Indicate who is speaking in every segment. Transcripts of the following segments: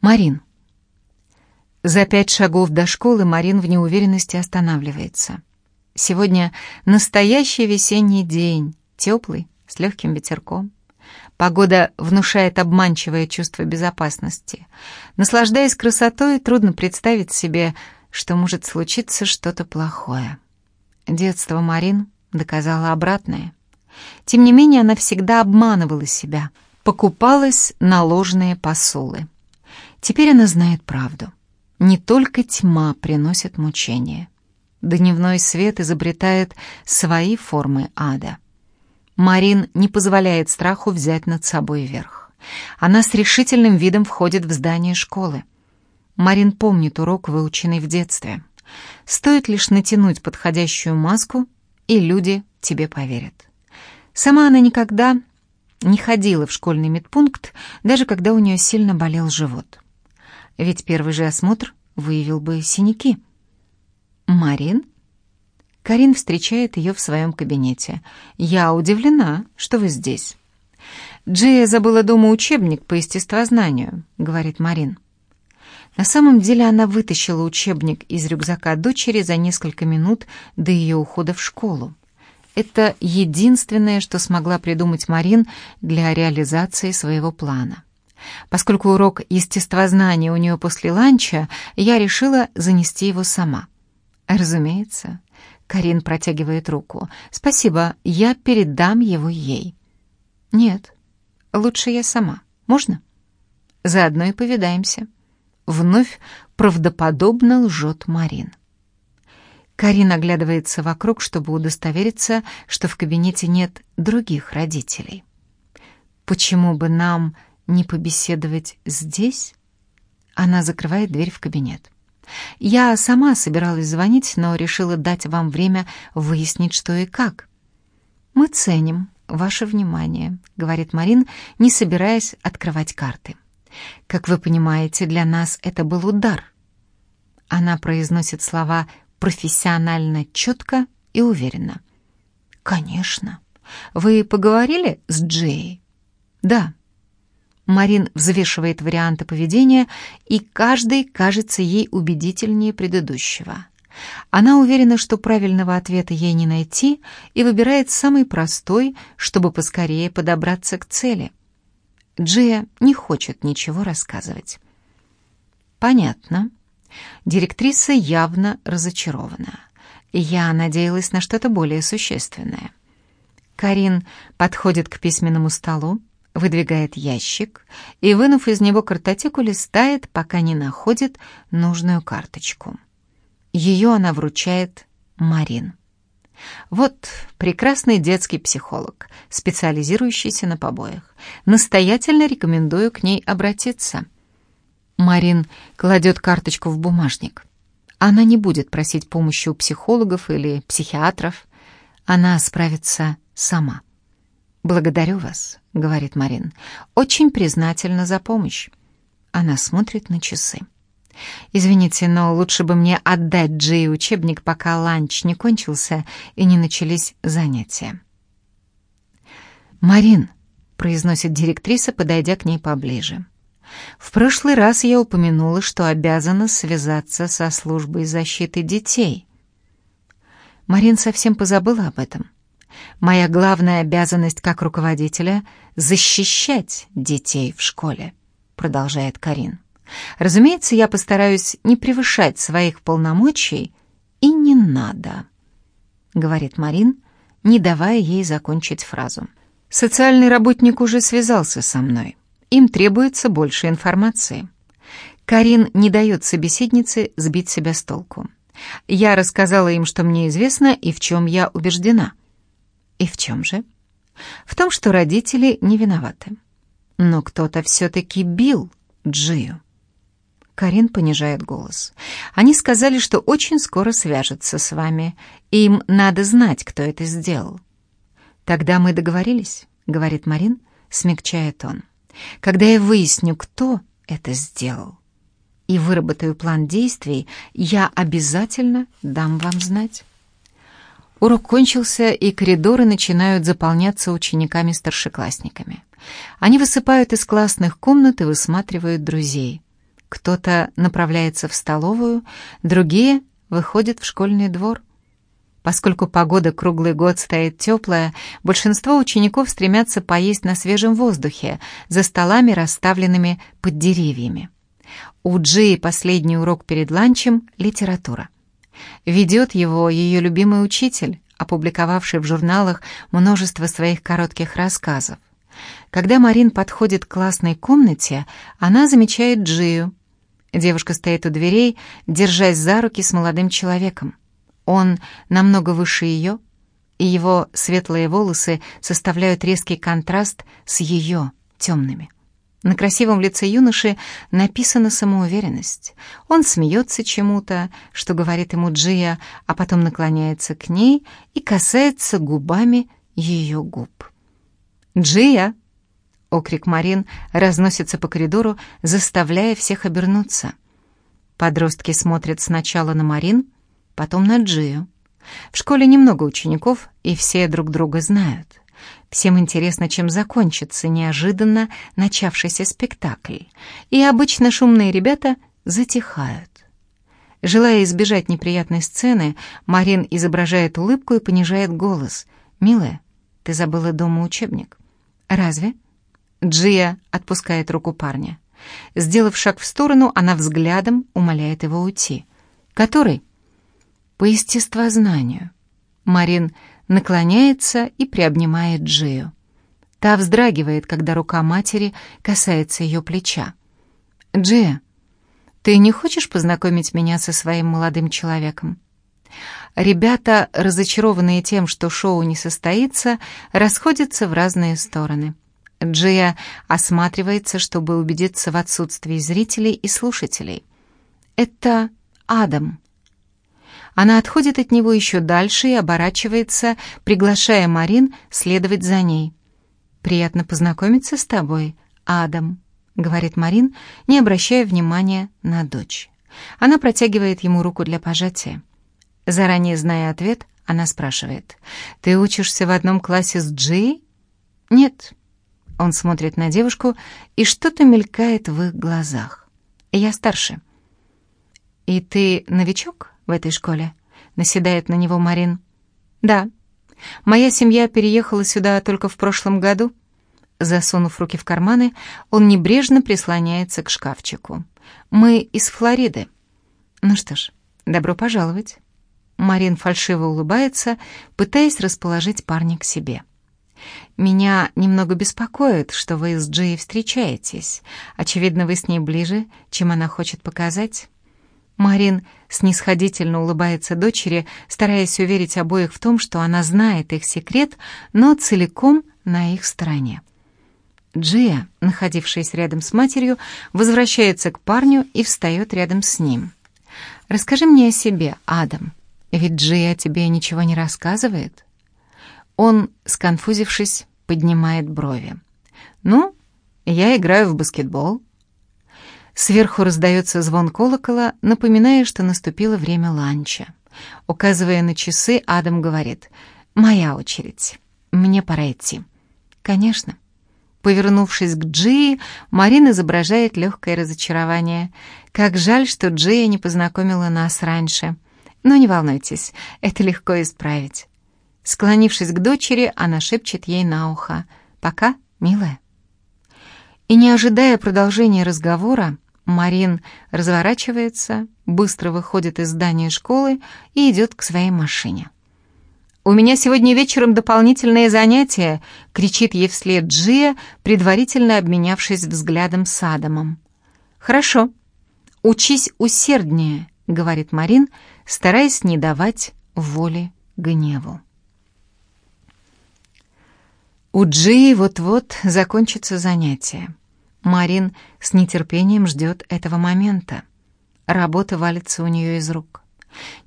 Speaker 1: Марин. За пять шагов до школы Марин в неуверенности останавливается. Сегодня настоящий весенний день, теплый, с легким ветерком. Погода внушает обманчивое чувство безопасности. Наслаждаясь красотой, трудно представить себе, что может случиться что-то плохое. Детство Марин доказало обратное. Тем не менее, она всегда обманывала себя, покупалась на ложные посулы. Теперь она знает правду. Не только тьма приносит мучения. Дневной свет изобретает свои формы ада. Марин не позволяет страху взять над собой верх. Она с решительным видом входит в здание школы. Марин помнит урок, выученный в детстве. Стоит лишь натянуть подходящую маску, и люди тебе поверят. Сама она никогда не ходила в школьный медпункт, даже когда у нее сильно болел живот ведь первый же осмотр выявил бы синяки. «Марин?» Карин встречает ее в своем кабинете. «Я удивлена, что вы здесь». «Джея забыла дома учебник по естествознанию», — говорит Марин. На самом деле она вытащила учебник из рюкзака дочери за несколько минут до ее ухода в школу. Это единственное, что смогла придумать Марин для реализации своего плана. Поскольку урок естествознания у нее после ланча, я решила занести его сама. Разумеется. Карин протягивает руку. Спасибо, я передам его ей. Нет, лучше я сама. Можно? Заодно и повидаемся. Вновь правдоподобно лжет Марин. Карин оглядывается вокруг, чтобы удостовериться, что в кабинете нет других родителей. Почему бы нам не побеседовать здесь?» Она закрывает дверь в кабинет. «Я сама собиралась звонить, но решила дать вам время выяснить, что и как». «Мы ценим ваше внимание», — говорит Марин, не собираясь открывать карты. «Как вы понимаете, для нас это был удар». Она произносит слова профессионально четко и уверенно. «Конечно. Вы поговорили с Джей?» «Да». Марин взвешивает варианты поведения, и каждый кажется ей убедительнее предыдущего. Она уверена, что правильного ответа ей не найти, и выбирает самый простой, чтобы поскорее подобраться к цели. Джия не хочет ничего рассказывать. Понятно. Директриса явно разочарована. Я надеялась на что-то более существенное. Карин подходит к письменному столу, выдвигает ящик и, вынув из него картотеку, листает, пока не находит нужную карточку. Ее она вручает Марин. Вот прекрасный детский психолог, специализирующийся на побоях. Настоятельно рекомендую к ней обратиться. Марин кладет карточку в бумажник. Она не будет просить помощи у психологов или психиатров. Она справится сама. «Благодарю вас», — говорит Марин. «Очень признательна за помощь». Она смотрит на часы. «Извините, но лучше бы мне отдать Джей учебник, пока ланч не кончился и не начались занятия». «Марин», — произносит директриса, подойдя к ней поближе. «В прошлый раз я упомянула, что обязана связаться со службой защиты детей». Марин совсем позабыла об этом. Моя главная обязанность как руководителя — защищать детей в школе», — продолжает Карин. «Разумеется, я постараюсь не превышать своих полномочий, и не надо», — говорит Марин, не давая ей закончить фразу. «Социальный работник уже связался со мной. Им требуется больше информации». Карин не дает собеседнице сбить себя с толку. Я рассказала им, что мне известно и в чем я убеждена. И в чем же? В том, что родители не виноваты. Но кто-то все-таки бил Джию. Карин понижает голос. Они сказали, что очень скоро свяжутся с вами. Им надо знать, кто это сделал. Тогда мы договорились, говорит Марин, смягчая тон. Когда я выясню, кто это сделал, и выработаю план действий, я обязательно дам вам знать. Урок кончился, и коридоры начинают заполняться учениками-старшеклассниками. Они высыпают из классных комнат и высматривают друзей. Кто-то направляется в столовую, другие выходят в школьный двор. Поскольку погода круглый год стоит теплая, большинство учеников стремятся поесть на свежем воздухе, за столами, расставленными под деревьями. У Джи последний урок перед ланчем — литература. Ведет его ее любимый учитель, опубликовавший в журналах множество своих коротких рассказов. Когда Марин подходит к классной комнате, она замечает Джию. Девушка стоит у дверей, держась за руки с молодым человеком. Он намного выше ее, и его светлые волосы составляют резкий контраст с ее темными. На красивом лице юноши написана самоуверенность. Он смеется чему-то, что говорит ему Джия, а потом наклоняется к ней и касается губами ее губ. «Джия!» — окрик Марин разносится по коридору, заставляя всех обернуться. Подростки смотрят сначала на Марин, потом на Джию. В школе немного учеников, и все друг друга знают. Всем интересно, чем закончится неожиданно начавшийся спектакль, и обычно шумные ребята затихают. Желая избежать неприятной сцены, Марин изображает улыбку и понижает голос. «Милая, ты забыла дома учебник». «Разве?» Джия отпускает руку парня. Сделав шаг в сторону, она взглядом умоляет его уйти. «Который?» «По естествознанию». Марин наклоняется и приобнимает Джию. Та вздрагивает, когда рука матери касается ее плеча. «Джия, ты не хочешь познакомить меня со своим молодым человеком?» Ребята, разочарованные тем, что шоу не состоится, расходятся в разные стороны. Джия осматривается, чтобы убедиться в отсутствии зрителей и слушателей. Это Адам. Она отходит от него еще дальше и оборачивается, приглашая Марин следовать за ней. «Приятно познакомиться с тобой, Адам», — говорит Марин, не обращая внимания на дочь. Она протягивает ему руку для пожатия. Заранее зная ответ, она спрашивает, «Ты учишься в одном классе с Джи?» «Нет». Он смотрит на девушку, и что-то мелькает в их глазах. «Я старше». «И ты новичок в этой школе?» — наседает на него Марин. «Да. Моя семья переехала сюда только в прошлом году». Засунув руки в карманы, он небрежно прислоняется к шкафчику. «Мы из Флориды». «Ну что ж, добро пожаловать». Марин фальшиво улыбается, пытаясь расположить парня к себе. «Меня немного беспокоит, что вы с Джей встречаетесь. Очевидно, вы с ней ближе, чем она хочет показать». Марин снисходительно улыбается дочери, стараясь уверить обоих в том, что она знает их секрет, но целиком на их стороне. Джия, находившаяся рядом с матерью, возвращается к парню и встает рядом с ним. «Расскажи мне о себе, Адам», ведь Джия тебе ничего не рассказывает. Он, сконфузившись, поднимает брови. Ну, я играю в баскетбол. Сверху раздается звон колокола, напоминая, что наступило время ланча. Указывая на часы, Адам говорит, «Моя очередь. Мне пора идти». «Конечно». Повернувшись к Джии, Марин изображает легкое разочарование. «Как жаль, что Джия не познакомила нас раньше». Но не волнуйтесь, это легко исправить. Склонившись к дочери, она шепчет ей на ухо. «Пока, милая». И не ожидая продолжения разговора, Марин разворачивается, быстро выходит из здания школы и идет к своей машине. «У меня сегодня вечером дополнительные занятия!» — кричит ей вслед Джия, предварительно обменявшись взглядом с Адамом. «Хорошо. Учись усерднее», — говорит Марин, стараясь не давать воли гневу. У Джи вот-вот закончится занятие. Марин с нетерпением ждет этого момента. Работа валится у нее из рук.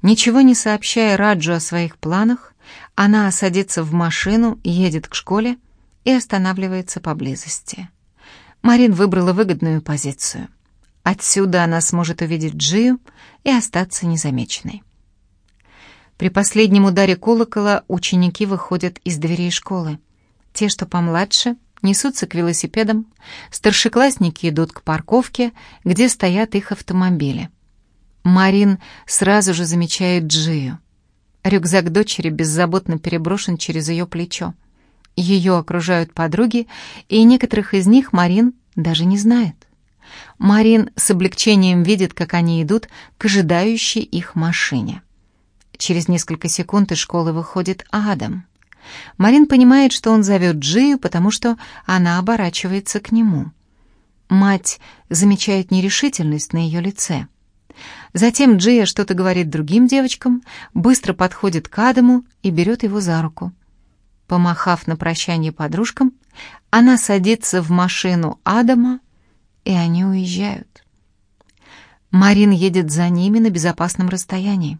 Speaker 1: Ничего не сообщая Раджу о своих планах, она садится в машину, едет к школе и останавливается поблизости. Марин выбрала выгодную позицию — Отсюда она сможет увидеть Джию и остаться незамеченной. При последнем ударе колокола ученики выходят из дверей школы. Те, что помладше, несутся к велосипедам, старшеклассники идут к парковке, где стоят их автомобили. Марин сразу же замечает Джию. Рюкзак дочери беззаботно переброшен через ее плечо. Ее окружают подруги, и некоторых из них Марин даже не знает. Марин с облегчением видит, как они идут к ожидающей их машине. Через несколько секунд из школы выходит Адам. Марин понимает, что он зовет Джию, потому что она оборачивается к нему. Мать замечает нерешительность на ее лице. Затем Джия что-то говорит другим девочкам, быстро подходит к Адаму и берет его за руку. Помахав на прощание подружкам, она садится в машину Адама, и они уезжают. Марин едет за ними на безопасном расстоянии.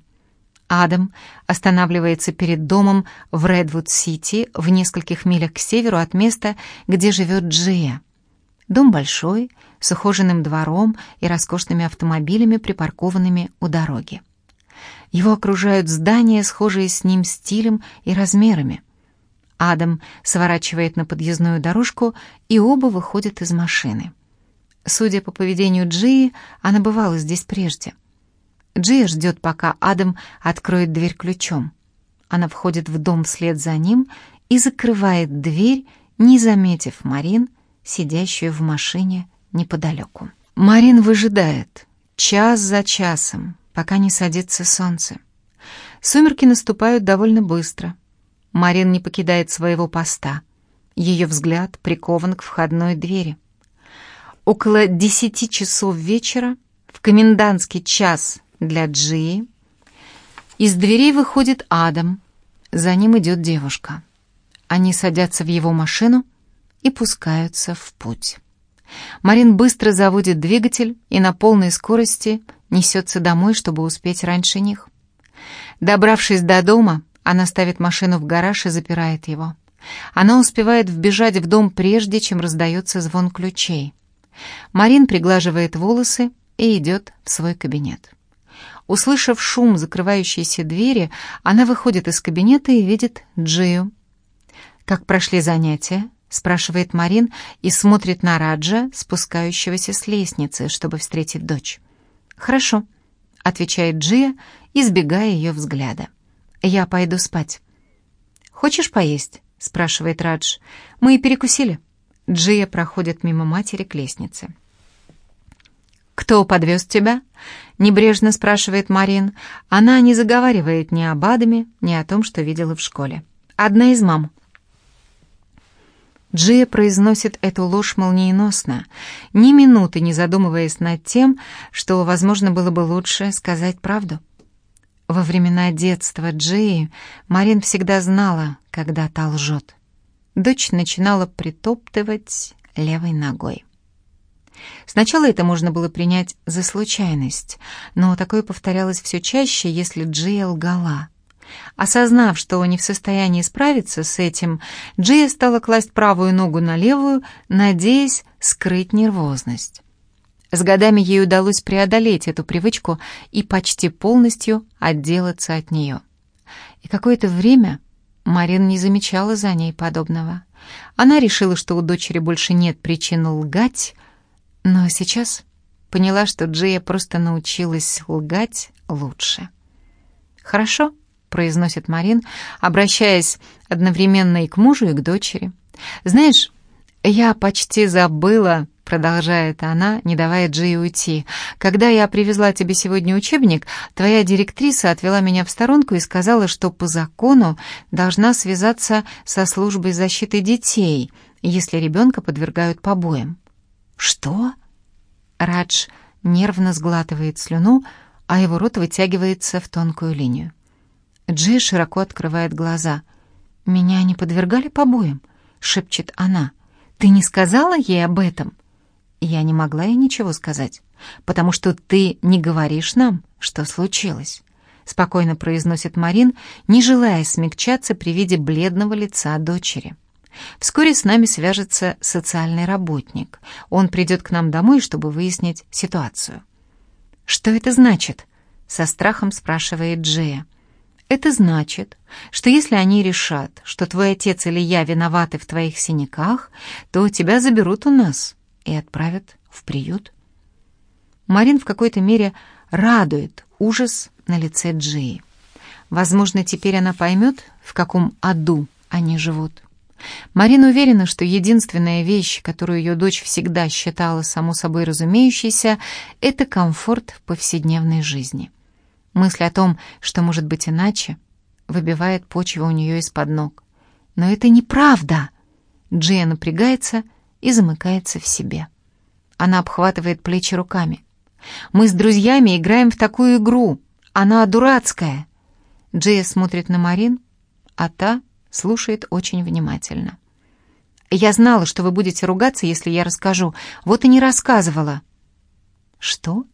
Speaker 1: Адам останавливается перед домом в Редвуд-Сити в нескольких милях к северу от места, где живет Джия. Дом большой, с ухоженным двором и роскошными автомобилями, припаркованными у дороги. Его окружают здания, схожие с ним стилем и размерами. Адам сворачивает на подъездную дорожку, и оба выходят из машины. Судя по поведению Джии, она бывала здесь прежде. Джия ждет, пока Адам откроет дверь ключом. Она входит в дом вслед за ним и закрывает дверь, не заметив Марин, сидящую в машине неподалеку. Марин выжидает, час за часом, пока не садится солнце. Сумерки наступают довольно быстро. Марин не покидает своего поста. Ее взгляд прикован к входной двери. Около десяти часов вечера, в комендантский час для Джии, из дверей выходит Адам, за ним идет девушка. Они садятся в его машину и пускаются в путь. Марин быстро заводит двигатель и на полной скорости несется домой, чтобы успеть раньше них. Добравшись до дома, она ставит машину в гараж и запирает его. Она успевает вбежать в дом прежде, чем раздается звон ключей. Марин приглаживает волосы и идет в свой кабинет. Услышав шум закрывающейся двери, она выходит из кабинета и видит Джию. «Как прошли занятия?» — спрашивает Марин и смотрит на Раджа, спускающегося с лестницы, чтобы встретить дочь. «Хорошо», — отвечает Джия, избегая ее взгляда. «Я пойду спать». «Хочешь поесть?» — спрашивает Радж. «Мы и перекусили». Джия проходит мимо матери к лестнице. «Кто подвез тебя?» — небрежно спрашивает Марин. Она не заговаривает ни об Адаме, ни о том, что видела в школе. «Одна из мам». Джия произносит эту ложь молниеносно, ни минуты не задумываясь над тем, что, возможно, было бы лучше сказать правду. Во времена детства Джии Марин всегда знала, когда та лжет. Дочь начинала притоптывать левой ногой. Сначала это можно было принять за случайность, но такое повторялось все чаще, если Джия лгала. Осознав, что не в состоянии справиться с этим, Джия стала класть правую ногу на левую, надеясь скрыть нервозность. С годами ей удалось преодолеть эту привычку и почти полностью отделаться от нее. И какое-то время Марин не замечала за ней подобного. Она решила, что у дочери больше нет причин лгать, но сейчас поняла, что Джия просто научилась лгать лучше. «Хорошо», — произносит Марин, обращаясь одновременно и к мужу, и к дочери. «Знаешь, я почти забыла продолжает она, не давая Джи уйти. «Когда я привезла тебе сегодня учебник, твоя директриса отвела меня в сторонку и сказала, что по закону должна связаться со службой защиты детей, если ребенка подвергают побоям». «Что?» Радж нервно сглатывает слюну, а его рот вытягивается в тонкую линию. Джи широко открывает глаза. «Меня не подвергали побоям?» — шепчет она. «Ты не сказала ей об этом?» Я не могла ей ничего сказать, потому что ты не говоришь нам, что случилось. Спокойно произносит Марин, не желая смягчаться при виде бледного лица дочери. Вскоре с нами свяжется социальный работник. Он придет к нам домой, чтобы выяснить ситуацию. «Что это значит?» — со страхом спрашивает Джея. Это значит, что если они решат, что твой отец или я виноваты в твоих синяках, то тебя заберут у нас и отправят в приют. Марин в какой-то мере радует ужас на лице Джии. Возможно, теперь она поймет, в каком аду они живут. Марина уверена, что единственная вещь, которую ее дочь всегда считала само собой разумеющейся, это комфорт в повседневной жизни. Мысль о том, что может быть иначе, выбивает почву у нее из-под ног. Но это неправда. Джия напрягается и замыкается в себе. Она обхватывает плечи руками. «Мы с друзьями играем в такую игру. Она дурацкая». Джия смотрит на Марин, а та слушает очень внимательно. «Я знала, что вы будете ругаться, если я расскажу. Вот и не рассказывала». «Что?»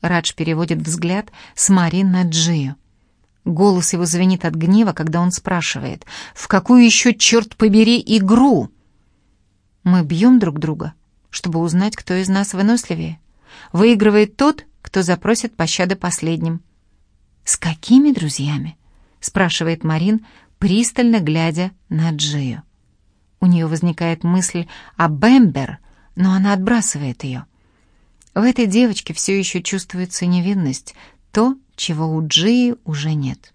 Speaker 1: Радж переводит взгляд с Марин на Джию. Голос его звенит от гнева, когда он спрашивает, «В какую еще, черт побери, игру?» «Мы бьем друг друга, чтобы узнать, кто из нас выносливее. Выигрывает тот, кто запросит пощады последним». «С какими друзьями?» — спрашивает Марин, пристально глядя на Джию. У нее возникает мысль о Бэмбер, но она отбрасывает ее. В этой девочке все еще чувствуется невинность, то, чего у Джии уже нет.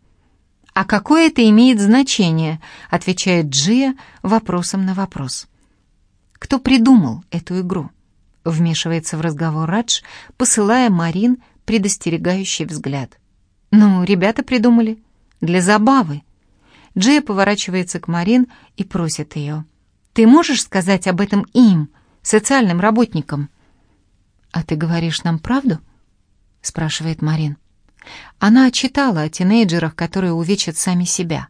Speaker 1: «А какое это имеет значение?» — отвечает Джия вопросом на вопрос. «Кто придумал эту игру?» — вмешивается в разговор Радж, посылая Марин предостерегающий взгляд. «Ну, ребята придумали. Для забавы». Джия поворачивается к Марин и просит ее. «Ты можешь сказать об этом им, социальным работникам?» «А ты говоришь нам правду?» — спрашивает Марин. Она читала о тинейджерах, которые увечат сами себя.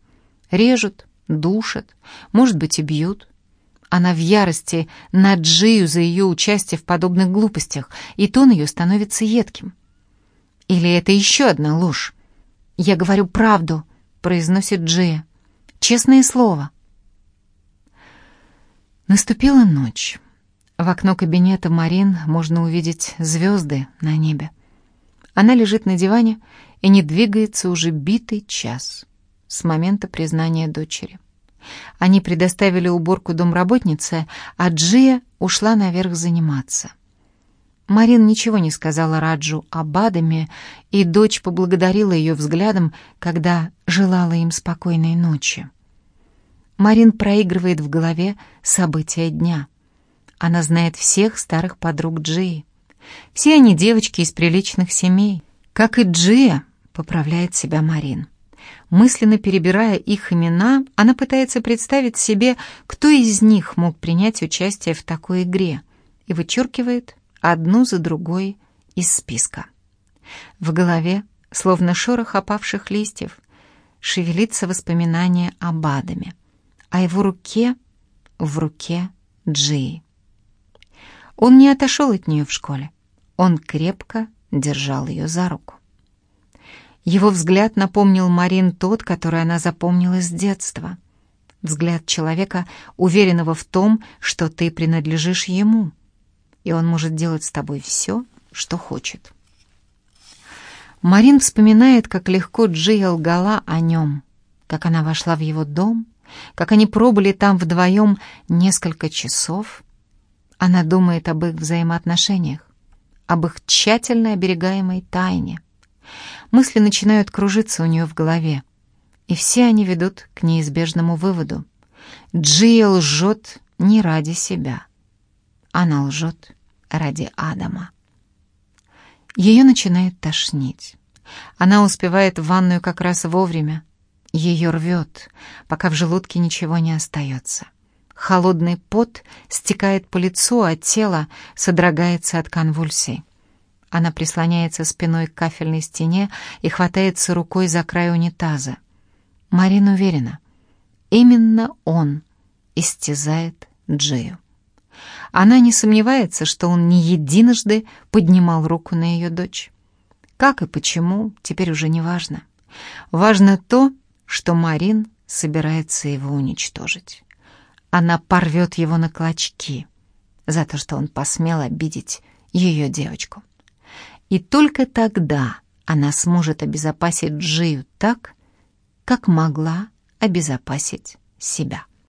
Speaker 1: Режут, душат, может быть, и бьют. Она в ярости на Джию за ее участие в подобных глупостях, и тон ее становится едким. Или это еще одна ложь? «Я говорю правду», — произносит Джия. «Честное слово». Наступила ночь. В окно кабинета Марин можно увидеть звезды на небе. Она лежит на диване и не двигается уже битый час с момента признания дочери. Они предоставили уборку домработнице, а Джия ушла наверх заниматься. Марин ничего не сказала Раджу об Адаме, и дочь поблагодарила ее взглядом, когда желала им спокойной ночи. Марин проигрывает в голове события дня — она знает всех старых подруг Джии. Все они девочки из приличных семей. Как и Джия, поправляет себя Марин. Мысленно перебирая их имена, она пытается представить себе, кто из них мог принять участие в такой игре, и вычеркивает одну за другой из списка. В голове, словно шорох опавших листьев, шевелится воспоминание об Адаме, а его руке в руке Джии. Он не отошел от нее в школе. Он крепко держал ее за руку. Его взгляд напомнил Марин тот, который она запомнила с детства. Взгляд человека, уверенного в том, что ты принадлежишь ему, и он может делать с тобой все, что хочет. Марин вспоминает, как легко Джия лгала о нем, как она вошла в его дом, как они пробыли там вдвоем несколько часов, она думает об их взаимоотношениях, об их тщательно оберегаемой тайне. Мысли начинают кружиться у нее в голове, и все они ведут к неизбежному выводу. Джия лжет не ради себя. Она лжет ради Адама. Ее начинает тошнить. Она успевает в ванную как раз вовремя. Ее рвет, пока в желудке ничего не остается. Холодный пот стекает по лицу, а тело содрогается от конвульсий. Она прислоняется спиной к кафельной стене и хватается рукой за край унитаза. Марин уверена, именно он истязает Джию. Она не сомневается, что он не единожды поднимал руку на ее дочь. Как и почему, теперь уже не важно. Важно то, что Марин собирается его уничтожить она порвет его на клочки за то, что он посмел обидеть ее девочку. И только тогда она сможет обезопасить Джию так, как могла обезопасить себя.